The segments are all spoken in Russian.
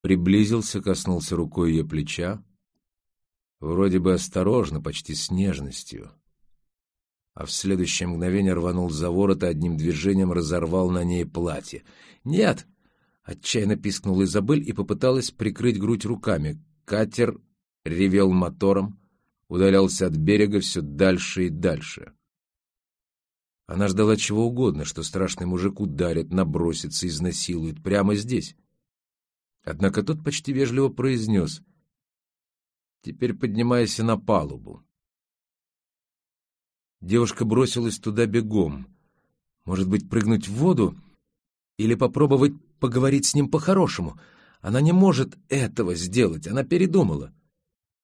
приблизился, коснулся рукой ее плеча, вроде бы осторожно, почти с нежностью, а в следующее мгновение рванул за ворот и одним движением разорвал на ней платье. «Нет!» — отчаянно пискнула Изабель и попыталась прикрыть грудь руками. Катер ревел мотором, удалялся от берега все дальше и дальше. Она ждала чего угодно, что страшный мужик ударит, набросится, изнасилует прямо здесь. Однако тот почти вежливо произнес «Теперь поднимайся на палубу». Девушка бросилась туда бегом. Может быть, прыгнуть в воду? Или попробовать поговорить с ним по-хорошему? Она не может этого сделать, она передумала.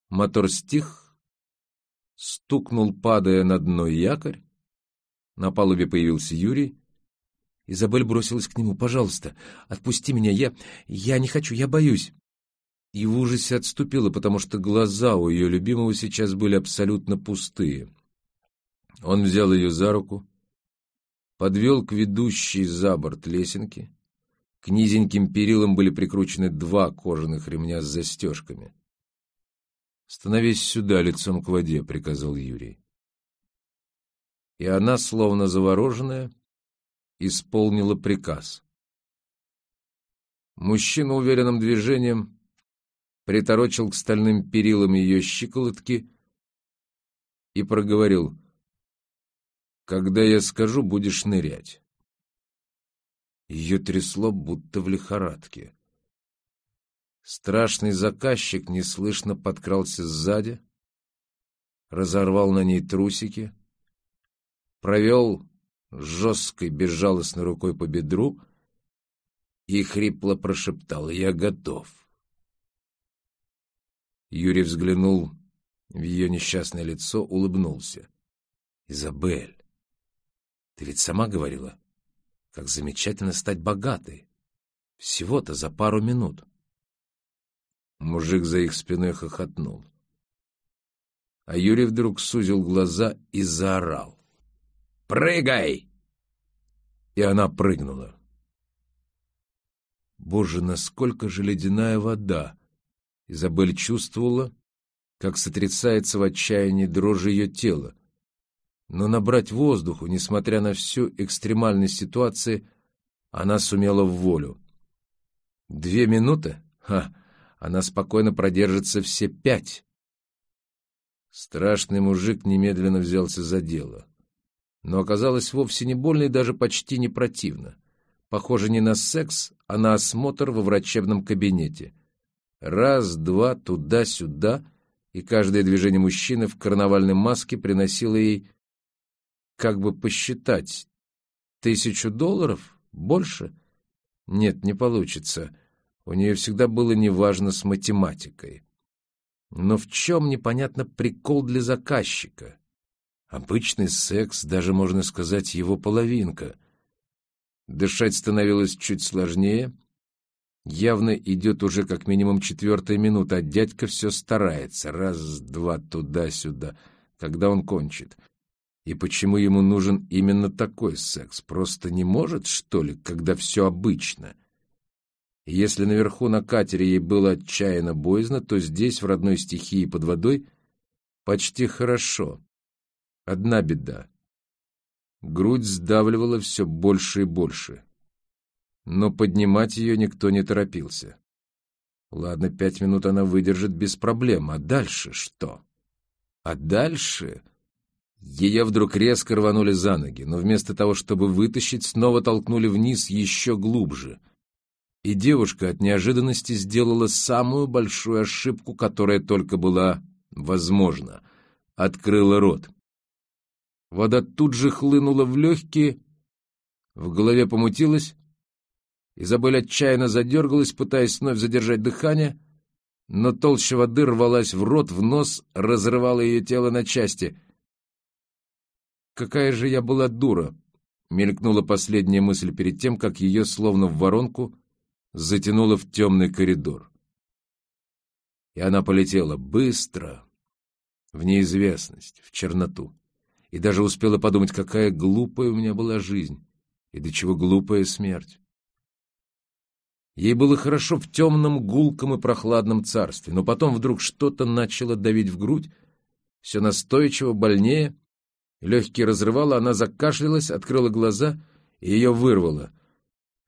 Мотор стих, стукнул, падая на дно якорь. На палубе появился Юрий. Изабель бросилась к нему. «Пожалуйста, отпусти меня, я... я не хочу, я боюсь». И в ужасе отступила, потому что глаза у ее любимого сейчас были абсолютно пустые. Он взял ее за руку, подвел к ведущей за борт лесенки. К низеньким перилам были прикручены два кожаных ремня с застежками. «Становись сюда, лицом к воде», — приказал Юрий. И она, словно завороженная, исполнила приказ. Мужчина уверенным движением приторочил к стальным перилам ее щиколотки и проговорил «Когда я скажу, будешь нырять». Ее трясло, будто в лихорадке. Страшный заказчик неслышно подкрался сзади, разорвал на ней трусики, провел жесткой, безжалостной рукой по бедру и хрипло прошептал «Я готов». Юрий взглянул в ее несчастное лицо, улыбнулся. «Изабель, ты ведь сама говорила, как замечательно стать богатой. Всего-то за пару минут». Мужик за их спиной хохотнул. А Юрий вдруг сузил глаза и заорал. «Прыгай!» И она прыгнула. Боже, насколько же ледяная вода! Изабель чувствовала, как сотрясается в отчаянии дрожь ее тела. Но набрать воздуху, несмотря на всю экстремальность ситуации, она сумела в волю. Две минуты? Ха! она спокойно продержится все пять. Страшный мужик немедленно взялся за дело. Но оказалось вовсе не больно и даже почти не противно. Похоже не на секс, а на осмотр во врачебном кабинете. Раз, два, туда-сюда, и каждое движение мужчины в карнавальной маске приносило ей, как бы посчитать, тысячу долларов? Больше? Нет, не получится. У нее всегда было неважно с математикой. Но в чем, непонятно, прикол для заказчика? Обычный секс, даже, можно сказать, его половинка. Дышать становилось чуть сложнее. Явно идет уже как минимум четвертая минута, а дядька все старается. Раз-два туда-сюда. Когда он кончит? И почему ему нужен именно такой секс? Просто не может, что ли, когда все обычно? — если наверху на катере ей было отчаянно боязно, то здесь, в родной стихии под водой, почти хорошо. Одна беда. Грудь сдавливала все больше и больше. Но поднимать ее никто не торопился. Ладно, пять минут она выдержит без проблем, а дальше что? А дальше... Ее вдруг резко рванули за ноги, но вместо того, чтобы вытащить, снова толкнули вниз еще глубже — и девушка от неожиданности сделала самую большую ошибку, которая только была возможна. Открыла рот. Вода тут же хлынула в легкие, в голове помутилась. Изабель отчаянно задергалась, пытаясь вновь задержать дыхание, но толща воды рвалась в рот, в нос, разрывала ее тело на части. «Какая же я была дура!» — мелькнула последняя мысль перед тем, как ее, словно в воронку, затянуло в темный коридор. И она полетела быстро, в неизвестность, в черноту. И даже успела подумать, какая глупая у меня была жизнь, и до чего глупая смерть. Ей было хорошо в темном, гулком и прохладном царстве, но потом вдруг что-то начало давить в грудь, все настойчиво, больнее. Легкие разрывало, она закашлялась, открыла глаза, и ее вырвало —